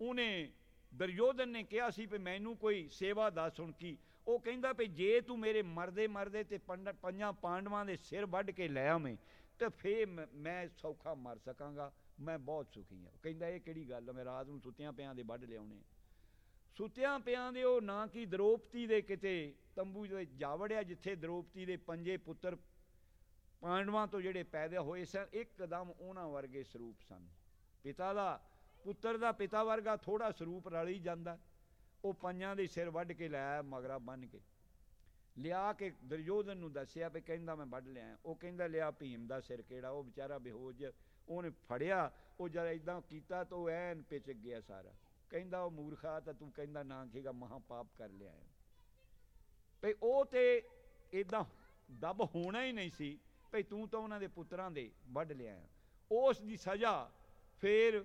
ਉਹਨੇ ਦੁਰਯੋਧਨ ਨੇ ਕਿਹਾ ਸੀ ਵੀ ਮੈਨੂੰ ਕੋਈ ਸੇਵਾ ਦੱਸ ਹੁਣ ਕੀ। ਉਹ ਕਹਿੰਦਾ ਵੀ ਜੇ ਤੂੰ ਮੇਰੇ ਮਰਦੇ ਮਰਦੇ ਤੇ ਪੰਡ- ਪੰਜਾਂ ਪਾਂਡਵਾਂ ਦੇ ਸਿਰ ਵੱਢ ਕੇ ਲੈ ਆਵੇਂ, ਤੇ ਫੇ ਮੈਂ- ਮੈਂ ਸੌਖਾ ਮਰ ਸਕਾਂਗਾ। ਮੈਂ ਬਹੁਤ ਸੁਖੀ ਹਾਂ। ਕਹਿੰਦਾ ਇਹ ਕਿਹੜੀ ਗੱਲ ਮੈਂ ਰਾਤ ਨੂੰ ਸੁੱਤਿਆਂ ਪਿਆਂ ਦੇ ਵੱਢ ਲਿਆਉਣੇ ਸੁੱਤਿਆਂ ਪਿਆਂ ਦੇ ਉਹ ਨਾ ਕਿ ਦ੍ਰੋਪਤੀ ਦੇ ਕਿਤੇ ਤੰਬੂ ਦੇ ਜਾ ਵੜਿਆ ਜਿੱਥੇ ਦ੍ਰੋਪਤੀ ਦੇ ਪੰਜੇ ਪੁੱਤਰ ਪਾਂਡਵਾਂ ਤੋਂ ਜਿਹੜੇ ਪੈਦਾ ਹੋਏ ਸਨ, ਇੱਕਦਮ ਉਹਨਾਂ ਵਰਗੇ ਸਰੂਪ ਸਨ। ਪਿਤਾ ਦਾ ਪੁੱਤਰ ਦਾ ਪਿਤਾ ਵਰਗਾ ਥੋੜਾ ਸਰੂਪ ਰਲੀ ਜਾਂਦਾ। ਉਹ ਪੰਜਾਂ ਦੇ ਸਿਰ ਵੱਢ ਕੇ ਲਾਇਆ ਮਗਰਾ ਬੰਨ ਕੇ। ਲਿਆ ਕੇ ਦੁਰਯੋਧਨ ਨੂੰ ਦੱਸਿਆ ਵੀ ਕਹਿੰਦਾ ਮੈਂ ਵੱਢ ਲਿਆ ਉਹ ਕਹਿੰਦਾ, ਲਿਆ ਭੀਮ ਦਾ ਸਿਰ ਕਿਹੜਾ? ਉਹ ਵਿਚਾਰਾ ਬੇਹੋਜ਼ ਉਹਨੇ ਫੜਿਆ, ਉਹ ਜਦ ਇਦਾਂ ਕੀਤਾ ਤਾਂ ਉਹ ਐਨ ਪਿਚ ਗਿਆ ਸਾਰਾ। ਕਹਿੰਦਾ, ਉਹ ਮੂਰਖਾ ਤਾਂ ਤੂੰ ਕਹਿੰਦਾ ਨਾ ਖੇਗਾ ਮਹਾ ਪਾਪ ਕਰ ਲਿਆ ਹੈ। ਭਈ ਉਹ ਤੇ ਇਦਾਂ ਦਬ ਹੋਣਾ ਹੀ ਨਹੀਂ ਸੀ, ਭਈ ਤੂੰ ਤਾਂ ਉਹਨਾਂ ਦੇ ਪੁੱਤਰਾਂ ਦੇ ਵੱਢ ਲਿਆ ਉਸ ਦੀ ਸਜ਼ਾ ਫੇਰ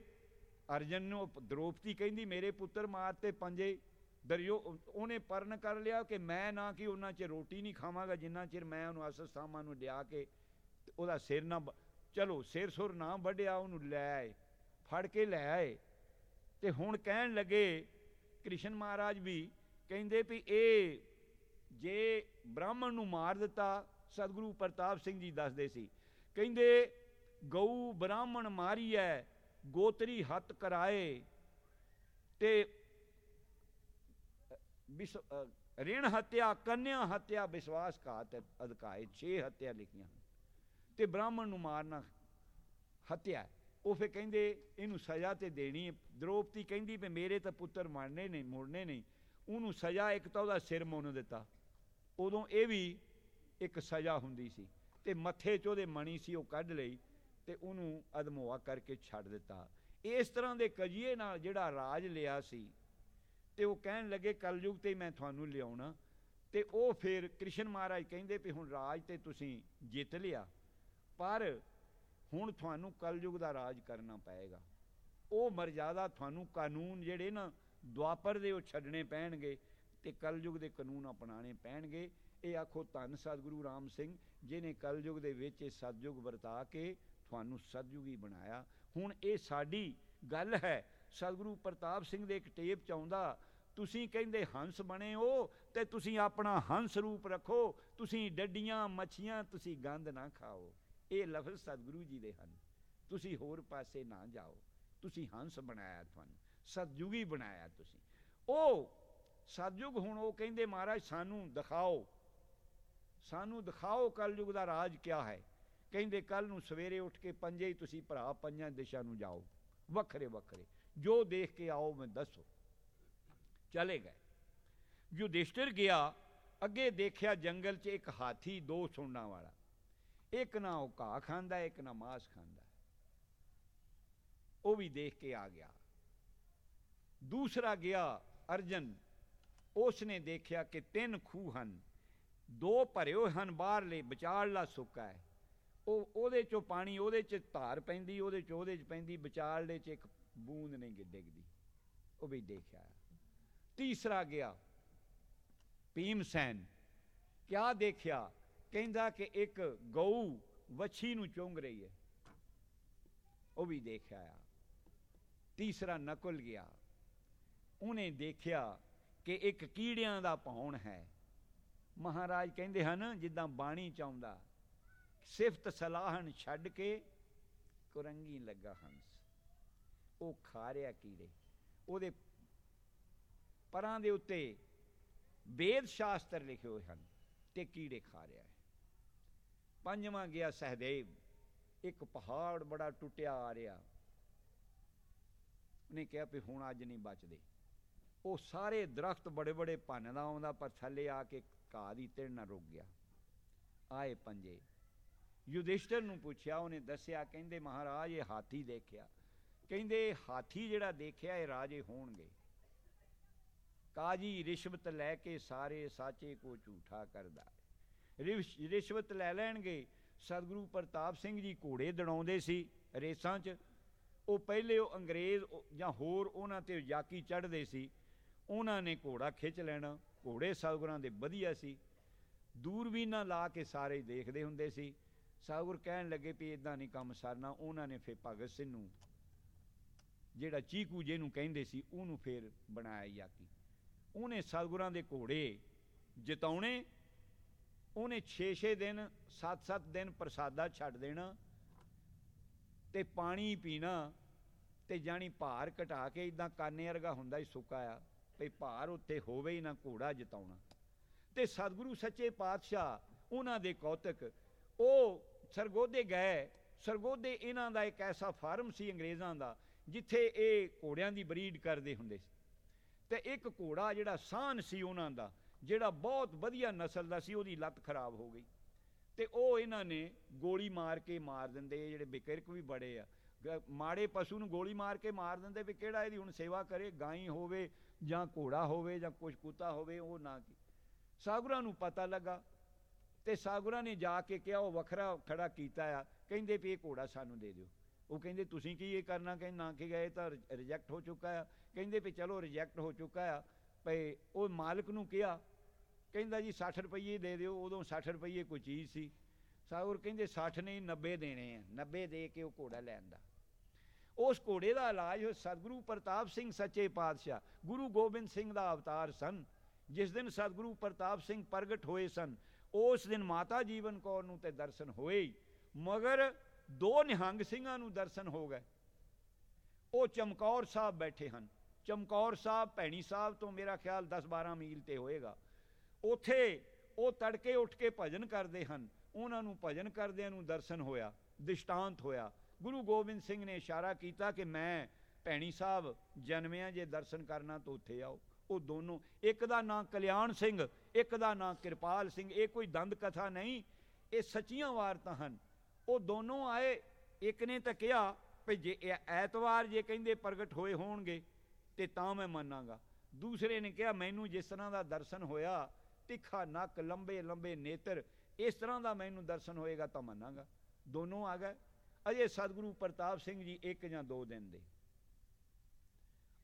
ਅਰਜਨ ਨੂੰ ਦ੍ਰੋਪਦੀ ਕਹਿੰਦੀ, ਮੇਰੇ ਪੁੱਤਰ ਮਾਰ ਤੇ ਪੰਜੇ ਦਰਿਓ। ਉਹਨੇ ਪਰਨ ਕਰ ਲਿਆ ਕਿ ਮੈਂ ਨਾ ਕਿ ਉਹਨਾਂ 'ਚ ਰੋਟੀ ਨਹੀਂ ਖਾਵਾਂਗਾ, ਜਿੰਨਾ ਚਿਰ ਮੈਂ ਉਹਨੂੰ ਅਸਸਾਮਾਂ ਨੂੰ ਲਿਆ ਕੇ ਉਹਦਾ ਸਿਰ ਨਾ ਬ- ਚਲੋ, ਸਿਰ ਸੁਰ ਨਾ ਵੱਢਿਆ, ਉਹਨੂੰ ਲੈ ਆਏ, ਫੜ ਕੇ ਲੈ ਆਏ। ਤੇ ਹੁਣ ਕਹਿਣ ਲੱਗੇ ਕ੍ਰਿਸ਼ਨ ਮਹਾਰਾਜ ਵੀ ਕਹਿੰਦੇ ਵੀ ਇਹ ਜੇ ਬ੍ਰਾਹਮਣ ਨੂੰ ਮਾਰ ਦਿੱਤਾ, ਸਤਿਗੁਰੂ ਪ੍ਰਤਾਪ ਸਿੰਘ ਜੀ ਦੱਸਦੇ ਸੀ, ਕਹਿੰਦੇ, ਗਊ ਬ੍ਰਾਹਮਣ ਮਾਰੀ ਹੈ ਗੋਤਰੀ ਹੱਤ ਕਰਾਏ ਤੇ ਵਿਸ ਰਿਣ ਹੱਤਿਆ, ਕੰਨਿਆ ਹੱਤਿਆ ਵਿਸ਼ਵਾਸਘਾਤ ਅਧਕਾਏ 6 ਹੱਤਿਆ ਲਿਖੀਆਂ ਹਨ। ਤੇ ਬ੍ਰਾਹਮਣ ਨੂੰ ਮਾਰਨਾ ਹੱਤਿਆ ਉਹ ਫੇ ਕਹਿੰਦੇ, ਇਹਨੂੰ ਸਜ਼ਾ ਤੇ ਦੇਣੀ ਹੈ। ਦ੍ਰੋਪਦੀ ਕਹਿੰਦੀ ਵੀ ਮੇਰੇ ਤਾਂ ਪੁੱਤਰ ਮਰਨੇ ਨਹੀਂ, ਮੁੜਨੇ ਨਹੀਂ। ਉਹਨੂੰ ਸਜ਼ਾ ਇੱਕ ਤਾਂ ਉਹਦਾ ਸਿਰ ਮੁੰਨ ਦਿੱਤਾ। ਉਦੋਂ ਇਹ ਵੀ ਇੱਕ ਸਜ਼ਾ ਹੁੰਦੀ ਸੀ। ਤੇ ਮੱਥੇ 'ਚ ਉਹਦੇ ਮਣੀ ਸੀ, ਉਹ ਕੱਢ ਲਈ। ਤੇ ਉਹਨੂੰ ਅਦਮੋਆ ਕਰਕੇ ਛੱਡ ਦਿੱਤਾ। ਇਸ ਤਰ੍ਹਾਂ ਦੇ ਕਜੀਏ ਨਾਲ ਜਿਹੜਾ ਰਾਜ ਲਿਆ ਸੀ, ਤੇ ਉਹ ਕਹਿਣ ਲੱਗੇ, ਕਲਯੁਗ ਤੇ ਮੈਂ ਤੁਹਾਨੂੰ ਲਿਆਉਣਾ। ਤੇ ਉਹ ਫਿਰ ਕ੍ਰਿਸ਼ਨ ਮਹਾਰਾਜ ਕਹਿੰਦੇ ਵੀ ਹੁਣ ਰਾਜ ਤੇ ਤੁਸੀਂ ਜਿੱਤ ਲਿਆ, ਪਰ ਹੁਣ ਤੁਹਾਨੂੰ ਕਲਯੁਗ ਦਾ ਰਾਜ ਕਰਨਾ ਪਏਗਾ। ਉਹ ਮਰਜ਼ਾਦਾ ਤੁਹਾਨੂੰ ਕਾਨੂੰਨ ਜਿਹੜੇ ਨਾ ਦੁਆਪਰ ਦੇ ਉਹ ਛੱਡਣੇ ਪੈਣਗੇ ਤੇ ਕਲਯੁਗ ਦੇ ਕਾਨੂੰਨ ਅਪਣਾਣੇ ਪੈਣਗੇ। ਇਹ ਆਖੋ ਧੰਨ ਸਤਿਗੁਰੂ ਰਾਮ ਸਿੰਘ ਜਿਨੇ ਕਲਯੁਗ ਦੇ ਵਿੱਚ ਇਹ ਸਤਜੁਗ ਵਰਤਾ ਕੇ ਤੁਹਾਨੂੰ ਸਤਜੁਗੀ ਬਣਾਇਆ। ਹੁਣ ਇਹ ਸਾਡੀ ਗੱਲ ਹੈ। ਸਤਿਗੁਰੂ ਪ੍ਰਤਾਪ ਸਿੰਘ ਦੇ ਇੱਕ ਟੇਪ ਚ ਆਉਂਦਾ, ਤੁਸੀਂ ਕਹਿੰਦੇ ਹੰਸ ਬਣੇ ਹੋ ਤੇ ਤੁਸੀਂ ਆਪਣਾ ਹੰਸ ਰੂਪ ਰੱਖੋ, ਤੁਸੀਂ ਡੱਡੀਆਂ, ਮੱਛੀਆਂ, ਤੁਸੀਂ ਗੰਦ ਨਾ ਖਾਓ। ਇਹ ਲਫ਼ਜ਼ ਸਤਿਗੁਰੂ ਜੀ ਦੇ ਹਨ। ਤੁਸੀਂ ਹੋਰ ਪਾਸੇ ਨਾ ਜਾਓ। ਤੁਸੀਂ ਹੰਸ ਬਣਾਇਆ ਤੁਹਾਨੂੰ ਸਤਜੁਗੀ ਬਣਾਇਆ ਤੁਸੀਂ। ਉਹ ਸਤਜੁਗ ਹੁਣ ਉਹ ਕਹਿੰਦੇ, ਮਹਾਰਾਜ, ਸਾਨੂੰ ਦਿਖਾਓ। ਸਾਨੂੰ ਦਿਖਾਓ, ਕਲਯੁਗ ਦਾ ਰਾਜ ਕਿਆ ਹੈ? ਕਹਿੰਦੇ ਕੱਲ ਨੂੰ ਸਵੇਰੇ ਉੱਠ ਕੇ ਪੰਜੇ ਹੀ ਤੁਸੀਂ ਭਰਾ ਪੰਜਾਂ ਦਿਸ਼ਾ ਨੂੰ ਜਾਓ। ਵੱਖਰੇ ਵੱਖਰੇ। ਜੋ ਦੇਖ ਕੇ ਆਓ, ਮੈਂ ਦੱਸੋ। ਚਲੇ ਗਏ। ਯੁਧਿਸਟਰ ਗਿਆ। ਅੱਗੇ ਦੇਖਿਆ ਜੰਗਲ 'ਚ ਇੱਕ ਹਾਥੀ, ਦੋ ਸੁੰਡਾਂ ਵਾਲਾ। ਇੱਕ ਨਾ ਉਹ ਘਾਹ ਖਾਂਦਾ, ਇੱਕ ਨਾ ਮਾਸ ਖਾਂਦਾ। ਉਹ ਵੀ ਦੇਖ ਕੇ ਆ ਗਿਆ। ਦੂਸਰਾ ਗਿਆ ਅਰਜਨ। ਉਸ ਨੇ ਦੇਖਿਆ ਕਿ ਤਿੰਨ ਖੂਹ ਹਨ। ਦੋ ਭਰੇ ਹੋਏ ਹਨ, ਬਾਹਰਲੇ ਵਿਚਾਰਲਾ ਸੁੱਕਾ ਹੈ। ਉਹ ਉਹਦੇ ਚੋਂ ਪਾਣੀ ਉਹਦੇ ਚ ਧਾਰ ਪੈਂਦੀ, ਉਹਦੇ ਚ ਉਹਦੇ ਚ ਪੈਂਦੀ, ਵਿਚਾਰਲੇ ਚ ਇੱਕ ਬੂੰਦ ਨਹੀਂ ਡਿੱਗਦੀ। ਉਹ ਵੀ ਦੇਖਿਆ। ਤੀਸਰਾ ਗਿਆ, ਭੀਮ ਸੈਨ। ਕਿਆ ਦੇਖਿਆ? ਕਹਿੰਦਾ ਕਿ ਇੱਕ ਗਊ ਵੱਛੀ ਨੂੰ ਚੁੰਗ ਰਹੀ ਹੈ। ਉਹ ਵੀ ਦੇਖਿਆ ਆ। ਤੀਸਰਾ ਨਕੁਲ ਗਿਆ। ਉਹਨੇ ਦੇਖਿਆ ਕਿ ਇੱਕ ਕੀੜਿਆਂ ਦਾ ਪੌਣ ਹੈ। ਮਹਾਰਾਜ ਕਹਿੰਦੇ ਹਨ, ਜਿੱਦਾਂ ਬਾਣੀ ਚ ਆਉਂਦਾ ਸਿਫਤ ਸਲਾਹਣ ਛੱਡ ਕੇ ਕੁਰੰਗੀ ਲੱਗਾ ਹੰਸ। ਉਹ ਖਾ ਰਿਹਾ ਕੀੜੇ। ਉਹਦੇ ਪਰਾਂ ਦੇ ਉੱਤੇ ਵੇਦ ਸ਼ਾਸਤਰ ਲਿਖੇ ਹੋਏ ਹਨ ਤੇ ਕੀੜੇ ਖਾ ਰਿਹਾ ਹੈ। ਪੰਜਵਾਂ ਗਿਆ ਸਹਦੇਵ। ਇੱਕ ਪਹਾੜ ਬੜਾ ਟੁੱਟਿਆ ਆ ਰਿਹਾ। ਉਹਨੇ ਕਿਹਾ ਵੀ ਹੁਣ ਅੱਜ ਨਹੀਂ ਬਚਦੇ। ਉਹ ਸਾਰੇ ਦਰਖਤ ਬੜੇ ਬੜੇ ਭੰਨਦਾ ਆਉਂਦਾ ਪਰ ਥੱਲੇ ਆ ਕੇ ਘਾਹ ਦੀ ਤਿੜ ਨਾ ਰੁਕ ਗਿਆ। ਆਏ ਪੰਜੇ। ਯੁਧਿਸ਼ਟਰ ਨੂੰ ਪੁੱਛਿਆ, ਉਹਨੇ ਦੱਸਿਆ, ਕਹਿੰਦੇ, ਮਹਾਰਾਜ, ਇਹ ਹਾਥੀ ਦੇਖਿਆ। ਕਹਿੰਦੇ, ਹਾਥੀ ਜਿਹੜਾ ਦੇਖਿਆ, ਇਹ ਰਾਜੇ ਹੋਣਗੇ। ਕਾਜੀ ਰਿਸ਼ਵਤ ਲੈ ਕੇ ਸਾਰੇ ਸਾਚੇ ਕੋ ਝੂਠਾ ਕਰਦਾ ਰਿਸ਼- ਰਿਸ਼ਵਤ ਲੈ ਲੈਣਗੇ। ਸਤਿਗੁਰੂ ਪ੍ਰਤਾਪ ਸਿੰਘ ਜੀ ਘੋੜੇ ਦੜਾਉਂਦੇ ਸੀ ਰੇਸਾਂ 'ਚ। ਉਹ ਪਹਿਲੇ ਉਹ ਅੰਗਰੇਜ਼ ਜਾਂ ਹੋਰ ਉਹਨਾਂ ਤੇ ਯਾਕੀ ਚੜ੍ਹਦੇ ਸੀ। ਉਹਨਾਂ ਨੇ ਘੋੜਾ ਖਿੱਚ ਲੈਣਾ। ਘੋੜੇ ਸਤਿਗੁਰਾਂ ਦੇ ਵਧੀਆ ਸੀ। ਦੂਰਬੀਨਾਂ ਲਾ ਕੇ ਸਾਰੇ ਦੇਖਦੇ ਹੁੰਦੇ ਸੀ। ਸਤਿਗੁਰ ਕਹਿਣ ਲੱਗੇ ਵੀ ਇਦਾਂ ਨਹੀਂ ਕੰਮ ਸਰਨਾ, ਉਹਨਾਂ ਨੇ ਫਿਰ ਭਗਤ ਸਿੰਘ ਨੂੰ ਜਿਹੜਾ ਚੀਕੂ ਜਿਹਨੂੰ ਕਹਿੰਦੇ ਸੀ, ਉਹਨੂੰ ਫੇਰ ਬਣਾਇਆ ਯਾਕੀ। ਉਹਨੇ ਸਤਿਗੁਰਾਂ ਦੇ ਘੋੜੇ ਜਿਤਾਉਣੇ, ਉਹਨੇ 6-6 ਦਿਨ 7-7 ਦਿਨ ਪ੍ਰਸਾਦਾ ਛੱਡ ਦੇਣਾ ਤੇ ਪਾਣੀ ਪੀਣਾ ਤੇ ਜਾਣੀ ਭਾਰ ਘਟਾ ਕੇ ਇਦਾਂ ਕਾਨੇ ਵਰਗਾ ਹੁੰਦਾ ਹੀ ਸੁੱਕਾ ਆ ਭਈ ਭਾਰ ਉੱਤੇ ਹੋਵੇ ਹੀ ਨਾ ਘੋੜਾ ਜਿਤਾਉਣਾ। ਤੇ ਸਤਿਗੁਰੂ ਸੱਚੇ ਪਾਤਸ਼ਾਹ, ਉਹਨਾਂ ਦੇ ਕੌਤਕ ਉਹ ਸਰਗੋਦੇ ਗਏ। ਸਰਗੋਦੇ ਇਹਨਾਂ ਦਾ ਇੱਕ ਐਸਾ ਫਾਰਮ ਸੀ ਅੰਗਰੇਜ਼ਾਂ ਦਾ, ਜਿੱਥੇ ਇਹ ਘੋੜਿਆਂ ਦੀ ਬਰੀਡ ਕਰਦੇ ਹੁੰਦੇ ਸੀ। ਤੇ ਇੱਕ ਘੋੜਾ ਜਿਹੜਾ ਸਾਨ ਸੀ ਉਹਨਾਂ ਦਾ, ਜਿਹੜਾ ਬਹੁਤ ਵਧੀਆ ਨਸਲ ਦਾ ਸੀ, ਉਹਦੀ ਲੱਤ ਖਰਾਬ ਹੋ ਗਈ। ਤੇ ਉਹ ਇਹਨਾਂ ਨੇ ਗੋਲੀ ਮਾਰ ਕੇ ਮਾਰ ਦਿੰਦੇ ਜਿਹੜੇ ਬਿਕਰਕ ਵੀ ਬੜੇ ਆ। ਗ- ਮਾੜੇ ਪਸ਼ੂ ਨੂੰ ਗੋਲੀ ਮਾਰ ਕੇ ਮਾਰ ਦਿੰਦੇ ਵੀ ਕਿਹੜਾ ਇਹਦੀ ਹੁਣ ਸੇਵਾ ਕਰੇ, ਗਾਈ ਹੋਵੇ ਜਾਂ ਘੋੜਾ ਹੋਵੇ ਜਾਂ ਕੁਛ ਕੁੱਤਾ ਹੋਵੇ, ਉਹ ਨਾ ਕੀ। ਸਾਗਰਾਂ ਨੂੰ ਪਤਾ ਲੱਗਾ ਤੇ ਸਾਗੁਰਾਂ ਨੇ ਜਾ ਕੇ ਕਿਹਾ, ਉਹ ਵੱਖਰਾ ਖੜਾ ਕੀਤਾ ਆ, ਕਹਿੰਦੇ ਵੀ ਇਹ ਘੋੜਾ ਸਾਨੂੰ ਦੇ ਦਿਓ। ਉਹ ਕਹਿੰਦੇ, ਤੁਸੀਂ ਕੀ ਇਹ ਕਰਨਾ? ਕਹਿੰਦੇ, ਨਾ ਕਿ ਗਏ ਤਾਂ ਰਿਜੈਕਟ ਹੋ ਚੁੱਕਾ ਆ। ਕਹਿੰਦੇ ਵੀ ਚਲੋ ਰਿਜੈਕਟ ਹੋ ਚੁੱਕਾ ਆ, ਭਈ ਉਹ ਮਾਲਕ ਨੂੰ ਕਿਹਾ, ਕਹਿੰਦਾ ਜੀ 60 ਰੁਪਏ ਦੇ ਦਿਓ। ਉਦੋਂ 60 ਰੁਪਏ ਕੋਈ ਚੀਜ਼ ਸੀ। ਸਾਗੁਰ ਕਹਿੰਦੇ 60 ਨਹੀਂ 90 ਦੇਣੇ ਆ। 90 ਦੇ ਕੇ ਉਹ ਘੋੜਾ ਲੈਣ ਦਾ। ਉਸ ਘੋੜੇ ਦਾ ਇਲਾਜ ਉਹ ਸਤਿਗੁਰੂ ਪ੍ਰਤਾਪ ਸਿੰਘ ਸੱਚੇ ਪਾਤਸ਼ਾਹ, ਗੁਰੂ ਗੋਬਿੰਦ ਸਿੰਘ ਦਾ ਅਵਤਾਰ ਸਨ, ਜਿਸ ਦਿਨ ਸਤਿਗੁਰੂ ਪ੍ਰਤਾਪ ਸਿੰਘ ਪ੍ਰਗਟ ਹੋਏ ਸਨ ਉਸ ਦਿਨ ਮਾਤਾ ਜੀਵਨ ਕੌਰ ਨੂੰ ਤੇ ਦਰਸ਼ਨ ਹੋਏ ਹੀ, ਮਗਰ ਦੋ ਨਿਹੰਗ ਸਿੰਘਾਂ ਨੂੰ ਦਰਸ਼ਨ ਹੋ ਗਏ। ਉਹ ਚਮਕੌਰ ਸਾਹਿਬ ਬੈਠੇ ਹਨ। ਚਮਕੌਰ ਸਾਹਿਬ ਭੈਣੀ ਸਾਹਿਬ ਤੋਂ ਮੇਰਾ ਖਿਆਲ 10-12 ਮੀਲ ਤੇ ਹੋਏਗਾ। ਉਥੇ ਉਹ ਤੜਕੇ ਉੱਠ ਕੇ ਭਜਨ ਕਰਦੇ ਹਨ। ਉਹਨਾਂ ਨੂੰ ਭਜਨ ਕਰਦਿਆਂ ਨੂੰ ਦਰਸ਼ਨ ਹੋਇਆ, ਦਿਸ਼ਟਾਂਤ ਹੋਇਆ। ਗੁਰੂ ਗੋਬਿੰਦ ਸਿੰਘ ਨੇ ਇਸ਼ਾਰਾ ਕੀਤਾ ਕਿ ਮੈਂ ਭੈਣੀ ਸਾਹਿਬ ਜਨਮਿਆ ਜੇ ਦਰਸ਼ਨ ਕਰਨਾ ਤਾਂ ਉੱਥੇ ਆਓ। ਉਹ ਦੋਨੋਂ, ਇੱਕ ਦਾ ਨਾਂ ਕਲਿਆਣ ਸਿੰਘ, ਇੱਕ ਦਾ ਨਾਂ ਕਿਰਪਾਲ ਸਿੰਘ, ਇਹ ਕੋਈ ਦੰਦ ਕਥਾ ਨਹੀਂ, ਇਹ ਸੱਚੀਆਂ ਵਾਰਤਾਂ ਹਨ। ਉਹ ਦੋਨੋਂ ਆਏ, ਇੱਕ ਨੇ ਤਾਂ ਕਿਹਾ ਵੀ ਜੇ ਇਹ ਐਤਵਾਰ ਜੇ ਕਹਿੰਦੇ ਪ੍ਰਗਟ ਹੋਏ ਹੋਣਗੇ, ਤੇ ਤਾਂ ਮੈਂ ਮੰਨਾਂਗਾ। ਦੂਸਰੇ ਨੇ ਕਿਹਾ, ਮੈਨੂੰ ਜਿਸ ਤਰ੍ਹਾਂ ਦਾ ਦਰਸ਼ਨ ਹੋਇਆ, ਤਿੱਖਾ ਨੱਕ, ਲੰਬੇ ਲੰਬੇ ਨੇਤਰ, ਇਸ ਤਰ੍ਹਾਂ ਦਾ ਮੈਨੂੰ ਦਰਸ਼ਨ ਹੋਏਗਾ ਤਾਂ ਮੰਨਾਂਗਾ। ਦੋਨੋਂ ਆ ਗਏ। ਅਜੇ ਸਤਿਗੁਰੂ ਪ੍ਰਤਾਪ ਸਿੰਘ ਜੀ ਇੱਕ ਜਾਂ ਦੋ ਦਿਨ ਦੇ।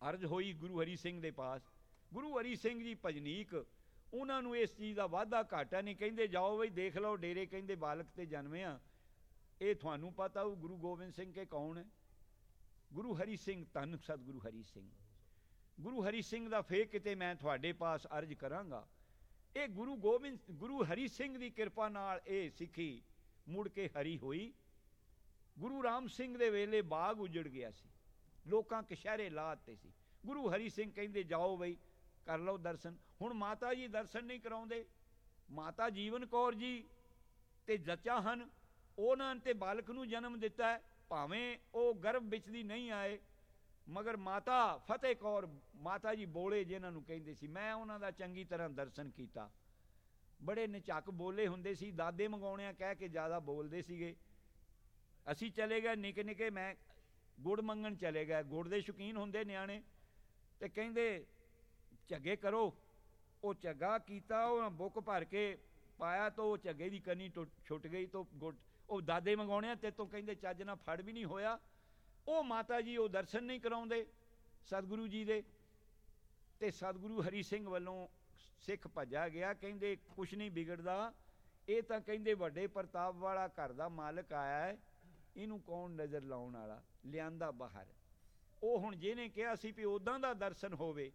ਅਰਜ ਹੋਈ ਗੁਰੂ ਹਰੀ ਸਿੰਘ ਦੇ ਪਾਸ। ਗੁਰੂ ਹਰੀ ਸਿੰਘ ਜੀ ਭਜਨੀਕ, ਉਹਨਾਂ ਨੂੰ ਇਸ ਚੀਜ਼ ਦਾ ਵਾਧਾ ਘਾਟਾ ਨਹੀਂ, ਕਹਿੰਦੇ, ਜਾਓ ਬਈ, ਦੇਖ ਲਓ, ਡੇਰੇ ਕਹਿੰਦੇ ਬਾਲਕ ਤੇ ਜਨਮਿਆ ਇਹ ਤੁਹਾਨੂੰ ਪਤਾ ਉਹ ਗੁਰੂ ਗੋਬਿੰਦ ਸਿੰਘ ਕੇ ਕੌਣ ਹੈ? ਗੁਰੂ ਹਰੀ ਸਿੰਘ, ਧੰਨ ਸਤਿਗੁਰੂ ਹਰੀ ਸਿੰਘ। ਗੁਰੂ ਹਰੀ ਸਿੰਘ ਦਾ ਫੇਕ ਕਿਤੇ ਮੈਂ ਤੁਹਾਡੇ ਪਾਸ ਅਰਜ ਕਰਾਂਗਾ। ਇਹ ਗੁਰੂ ਗੋਬਿੰਦ, ਗੁਰੂ ਹਰੀ ਸਿੰਘ ਦੀ ਕਿਰਪਾ ਨਾਲ ਇਹ ਸਿੱਖੀ ਮੁੜ ਕੇ ਹਰੀ ਹੋਈ। ਗੁਰੂ ਰਾਮ ਸਿੰਘ ਦੇ ਵੇਲੇ ਬਾਗ ਉਜੜ ਗਿਆ ਸੀ। ਲੋਕਾਂ ਕਸ਼ਹਿਰੇ ਲਾਤੇ ਸੀ। ਗੁਰੂ ਹਰੀ ਸਿੰਘ ਕਹਿੰਦੇ, ਜਾਓ ਬਈ ਕਰ ਲਓ ਦਰਸ਼ਨ। ਹੁਣ ਮਾਤਾ ਜੀ ਦਰਸ਼ਨ ਨਹੀਂ ਕਰਾਉਂਦੇ। ਮਾਤਾ ਜੀਵਨ ਕੌਰ ਜੀ ਤੇ ਜੱਚਾ ਹਨ, ਉਹਨਾਂ ਤੇ ਬਾਲਕ ਨੂੰ ਜਨਮ ਦਿੱਤਾ ਹੈ। ਭਾਵੇਂ ਉਹ ਗਰਭ ਵਿੱਚ ਦੀ ਨਹੀਂ ਆਏ, ਮਗਰ ਮਾਤਾ ਫਤਿਹ ਕੌਰ, ਮਾਤਾ ਜੀ ਬੋਲੇ ਜਿਨ੍ਹਾਂ ਨੂੰ ਕਹਿੰਦੇ ਸੀ। ਮੈਂ ਉਹਨਾਂ ਦਾ ਚੰਗੀ ਤਰ੍ਹਾਂ ਦਰਸ਼ਨ ਕੀਤਾ। ਬੜੇ ਨਿਚੱਕ ਬੋਲੇ ਹੁੰਦੇ ਸੀ। ਦਾਦੇ ਮੰਗਾਉਣਿਆ ਕਹਿ ਕੇ ਜ਼ਿਆਦਾ ਬੋਲਦੇ ਸੀਗੇ। ਅਸੀਂ ਚਲੇ ਗਏ ਨਿੱਕੇ ਨਿੱਕੇ ਮੈਂ ਗੁੜ ਮੰਗਣ ਚਲੇ ਗਏ। ਗੁੜ ਦੇ ਸ਼ੌਕੀਨ ਹੁੰਦੇ ਨਿਆਣੇ। ਤੇ ਕਹਿੰਦੇ ਝੱਗੇ ਕਰੋ। ਉਹ ਝੱਗਾ ਕੀਤਾ, ਉਹ ਬੁੱਕ ਭਰ ਕੇ ਪਾਇਆ ਤਾਂ ਉਹ ਝੱਗੇ ਦੀ ਕਨੀ ਟੁੱਟ, ਛੁੱਟ ਗਈ ਤਾਂ ਗੁੱਟ, ਉਹ ਦਾਦੇ ਮੰਗਾਉਣਿਆ ਤੇ ਤੋਂ ਕਹਿੰਦੇ ਚੱਜ ਨਾਲ ਫੜ ਵੀ ਨਹੀਂ ਹੋਇਆ। ਉਹ ਮਾਤਾ ਜੀ ਉਹ ਦਰਸ਼ਨ ਨਹੀਂ ਕਰਾਉਂਦੇ ਸਤਿਗੁਰੂ ਜੀ ਦੇ। ਤੇ ਸਤਿਗੁਰੂ ਹਰੀ ਸਿੰਘ ਵੱਲੋਂ ਸਿੱਖ ਭੱਜਾ ਗਿਆ, ਕਹਿੰਦੇ ਕੁਛ ਨਹੀਂ ਵਿਗੜਦਾ। ਇਹ ਤਾਂ ਕਹਿੰਦੇ ਵੱਡੇ ਪ੍ਰਤਾਪ ਵਾਲਾ ਘਰ ਦਾ ਮਾਲਕ ਆਇਆ ਹੈ, ਇਹਨੂੰ ਕੌਣ ਨਜ਼ਰ ਲਾਉਣ ਵਾਲਾ? ਲਿਆਂਦਾ ਬਾਹਰ। ਉਹ ਹੁਣ ਜਿਹਨੇ ਕਿਹਾ ਸੀ ਵੀ ਉਦਾਂ ਦਾ ਦਰਸ਼ਨ ਹੋਵੇ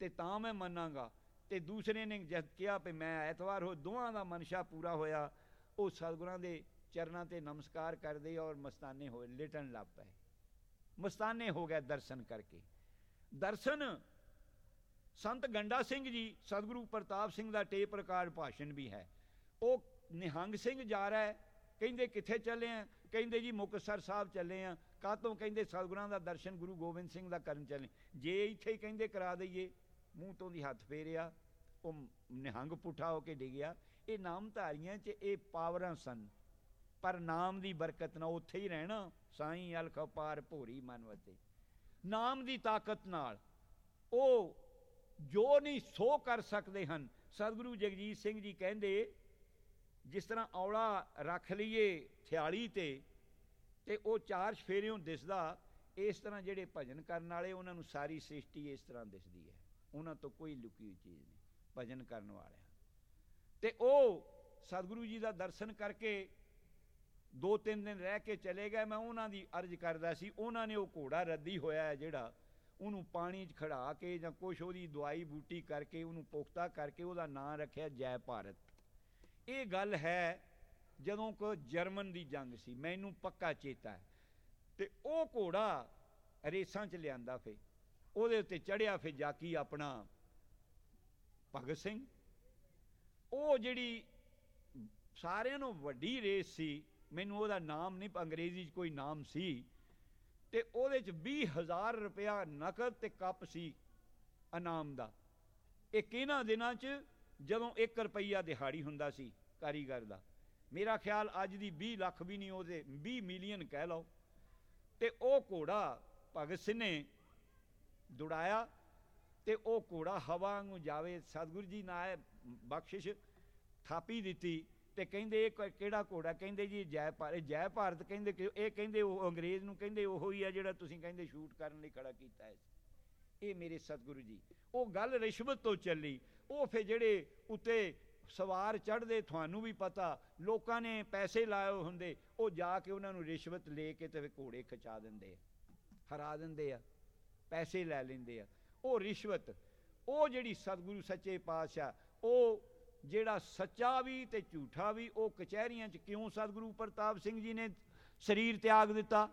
ਤੇ ਤਾਂ ਮੈਂ ਮੰਨਾਂਗਾ। ਤੇ ਦੂਸਰੇ ਨੇ ਜਦ ਕਿਹਾ ਵੀ ਮੈਂ ਐਤਵਾਰ ਹੋ ਦੋਹਾਂ ਦਾ ਮਨਸ਼ਾ ਪੂਰਾ ਹੋਇਆ, ਉਹ ਸਤਿਗੁਰਾਂ ਦੇ ਚਰਨਾਂ ਤੇ ਨਮਸਕਾਰ ਕਰਦੇ ਔਰ ਮਸਤਾਨੇ ਹੋਏ ਲੇਟਣ ਲੱਗ ਪਏ। ਮਸਤਾਨੇ ਹੋ ਗਏ ਦਰਸ਼ਨ ਕਰਕੇ। ਦਰਸ਼ਨ, ਸੰਤ ਗੰਡਾ ਸਿੰਘ ਜੀ, ਸਤਿਗੁਰੂ ਪ੍ਰਤਾਪ ਸਿੰਘ ਦਾ ਟੇਪ ਰਿਕਾਰਡ ਭਾਸ਼ਣ ਵੀ ਹੈ। ਉਹ ਨਿਹੰਗ ਸਿੰਘ ਜਾ ਰਿਹਾ ਕਹਿੰਦੇ ਕਿੱਥੇ ਚੱਲੇ ਆ? ਕਹਿੰਦੇ ਜੀ ਮੁਕਤਸਰ ਸਾਹਿਬ ਚੱਲੇ ਆ। ਕਾਤੋਂ ਕਹਿੰਦੇ ਸਤਿਗੁਰਾਂ ਦਾ ਦਰਸ਼ਨ ਗੁਰੂ ਗੋਬਿੰਦ ਸਿੰਘ ਦਾ ਕਰਨ ਚੱਲੇ। ਜੇ ਇੱਥੇ ਹੀ ਕਹਿੰਦੇ ਕਰਾ ਦਈਏ। ਮੂੰਹ ਤੋਂ ਦੀ ਹੱਥ ਫੇਰਿਆ, ਉਹ ਨਿਹੰਗ ਪੁੱਠਾ ਹੋ ਕੇ ਡਿੱਗਿਆ। ਇਹ ਨਾਮਧਾਰੀਆਂ 'ਚ ਇਹ ਪਾਵਰਾਂ ਸਨ। ਪਰ ਨਾਮ ਦੀ ਬਰਕਤ ਨਾਲ ਉੱਥੇ ਹੀ ਰਹਿਣਾ, ਸਾਈਂ ਅਲਖ ਪਾਰ ਭੋਰੀ ਮਨ ਵਤੇ। ਨਾਮ ਦੀ ਤਾਕਤ ਨਾਲ ਉਹ ਜੋ ਨਹੀਂ ਸੋ ਕਰ ਸਕਦੇ ਹਨ। ਸਤਿਗੁਰੂ ਜਗਜੀਤ ਸਿੰਘ ਜੀ ਕਹਿੰਦੇ, ਜਿਸ ਤਰ੍ਹਾਂ ਔਲਾ ਰੱਖ ਲਈਏ ਥਿਆਲੀ ਤੇ ਤੇ ਉਹ ਚਾਰ ਸਫੇਰਿਓਂ ਦਿਸਦਾ, ਇਸ ਤਰ੍ਹਾਂ ਜਿਹੜੇ ਭਜਨ ਕਰਨ ਵਾਲੇ, ਉਹਨਾਂ ਨੂੰ ਸਾਰੀ ਸ੍ਰਿਸ਼ਟੀ ਇਸ ਤਰ੍ਹਾਂ ਦਿਸਦੀ ਹੈ। ਉਹਨਾਂ ਤੋਂ ਕੋਈ ਲੁਕੀ ਹੋਈ ਚੀਜ਼ ਨਹੀਂ, ਭਜਨ ਕਰਨ ਵਾਲਿਆਂ ਤੇ। ਉਹ ਸਤਿਗੁਰੂ ਜੀ ਦਾ ਦਰਸ਼ਨ ਕਰਕੇ ਦੋ ਤਿੰਨ ਦਿਨ ਰਹਿ ਕੇ ਚਲੇ ਗਏ। ਮੈਂ ਉਹਨਾਂ ਦੀ ਅਰਜ਼ ਕਰਦਾ ਸੀ, ਉਹਨਾਂ ਨੇ ਉਹ ਘੋੜਾ ਰੱਦੀ ਹੋਇਆ ਹੈ ਜਿਹੜਾ ਉਹਨੂੰ ਪਾਣੀ 'ਚ ਖੜਾ ਕੇ ਜਾਂ ਕੁਛ ਉਹਦੀ ਦਵਾਈ ਬੂਟੀ ਕਰਕੇ ਉਹਨੂੰ ਪੁਖਤਾ ਕਰਕੇ ਉਹਦਾ ਨਾਂ ਰੱਖਿਆ ਜੈ ਭਾਰਤ। ਇਹ ਗੱਲ ਹੈ ਜਦੋਂ ਕੋ ਜਰਮਨ ਦੀ ਜੰਗ ਸੀ, ਮੈਨੂੰ ਪੱਕਾ ਚੇਤਾ ਹੈ। ਤੇ ਉਹ ਘੋੜਾ ਰੇਸਾਂ 'ਚ ਲਿਆਂਦਾ ਫੇ। ਉਹਦੇ ਉੱਤੇ ਚੜਿਆ ਫਿਰ ਜਾਕੀ ਆਪਣਾ ਭਗਤ ਸਿੰਘ। ਉਹ ਜਿਹੜੀ ਸਾਰਿਆਂ ਨੂੰ ਵੱਡੀ ਰੇਸ ਸੀ, ਮੈਨੂੰ ਉਹਦਾ ਨਾਮ ਨਹੀਂ ਅੰਗਰੇਜ਼ੀ 'ਚ ਕੋਈ ਨਾਮ ਸੀ, ਤੇ ਉਹਦੇ 'ਚ 20000 ਰੁਪਇਆ ਨਕਦ ਤੇ ਕੱਪ ਸੀ ਇਨਾਮ ਦਾ। ਇਹ ਕਿਹਨਾਂ ਦਿਨਾਂ 'ਚ ਜਦੋਂ 1 ਰੁਪਈਆ ਦਿਹਾੜੀ ਹੁੰਦਾ ਸੀ ਕਾਰੀਗਰ ਦਾ। ਮੇਰਾ ਖਿਆਲ ਅੱਜ ਦੀ 20 ਲੱਖ ਵੀ ਨਹੀਂ ਉਹਦੇ 20 ਮਿਲੀਅਨ ਕਹਿ ਲਓ। ਤੇ ਉਹ ਘੋੜਾ ਭਗਤ ਸਿੰਘ ਨੇ ਦੁੜਾਇਆ ਤੇ ਉਹ ਘੋੜਾ ਹਵਾ ਨੂੰ ਜਾਵੇ, ਸਤਿਗੁਰੂ ਜੀ ਨਾਲ ਬਖਸ਼ਿਸ਼ ਥਾਪੀ ਦਿੱਤੀ ਤੇ ਕਹਿੰਦੇ ਇਹ ਕ- ਕਿਹੜਾ ਘੋੜਾ? ਕਹਿੰਦੇ ਜੀ ਜੈ ਭਾਰਤ ਜੈ ਭਾਰਤ ਕਹਿੰਦੇ ਕਿ, ਇਹ ਕਹਿੰਦੇ ਉਹ ਅੰਗਰੇਜ਼ ਨੂੰ ਕਹਿੰਦੇ ਉਹ ਹੀ ਆ ਜਿਹੜਾ ਤੁਸੀਂ ਕਹਿੰਦੇ ਸ਼ੂਟ ਕਰਨ ਲਈ ਖੜਾ ਕੀਤਾ ਹੈ। ਇਹ ਮੇਰੇ ਸਤਿਗੁਰੂ ਜੀ। ਉਹ ਗੱਲ ਰਿਸ਼ਵਤ ਤੋਂ ਚੱਲੀ। ਉਹ ਫੇ ਜਿਹੜੇ ਉੱਤੇ ਸਵਾਰ ਚੜਦੇ ਤੁਹਾਨੂੰ ਵੀ ਪਤਾ, ਲੋਕਾਂ ਨੇ ਪੈਸੇ ਲਾਏ ਹੁੰਦੇ, ਉਹ ਜਾ ਕੇ ਉਹਨਾਂ ਨੂੰ ਰਿਸ਼ਵਤ ਲੈ ਕੇ ਤੇ ਫਿਰ ਘੋੜੇ ਖਚਾ ਦਿੰਦੇ ਆ, ਹਰਾ ਦਿੰਦੇ ਆ। ਪੈਸੇ ਲੈ ਲੈਂਦੇ ਆ। ਉਹ ਰਿਸ਼ਵਤ, ਉਹ ਜਿਹੜੀ ਸਤਿਗੁਰੂ ਸੱਚੇ ਪਾਤਸ਼ਾਹ, ਉਹ ਜਿਹੜਾ ਸੱਚਾ ਵੀ ਤੇ ਝੂਠਾ ਵੀ, ਉਹ ਕਚਹਿਰੀਆਂ 'ਚ ਕਿਉਂ ਸਤਿਗੁਰੂ ਪ੍ਰਤਾਪ ਸਿੰਘ ਜੀ ਨੇ ਸਰੀਰ ਤਿਆਗ ਦਿੱਤਾ?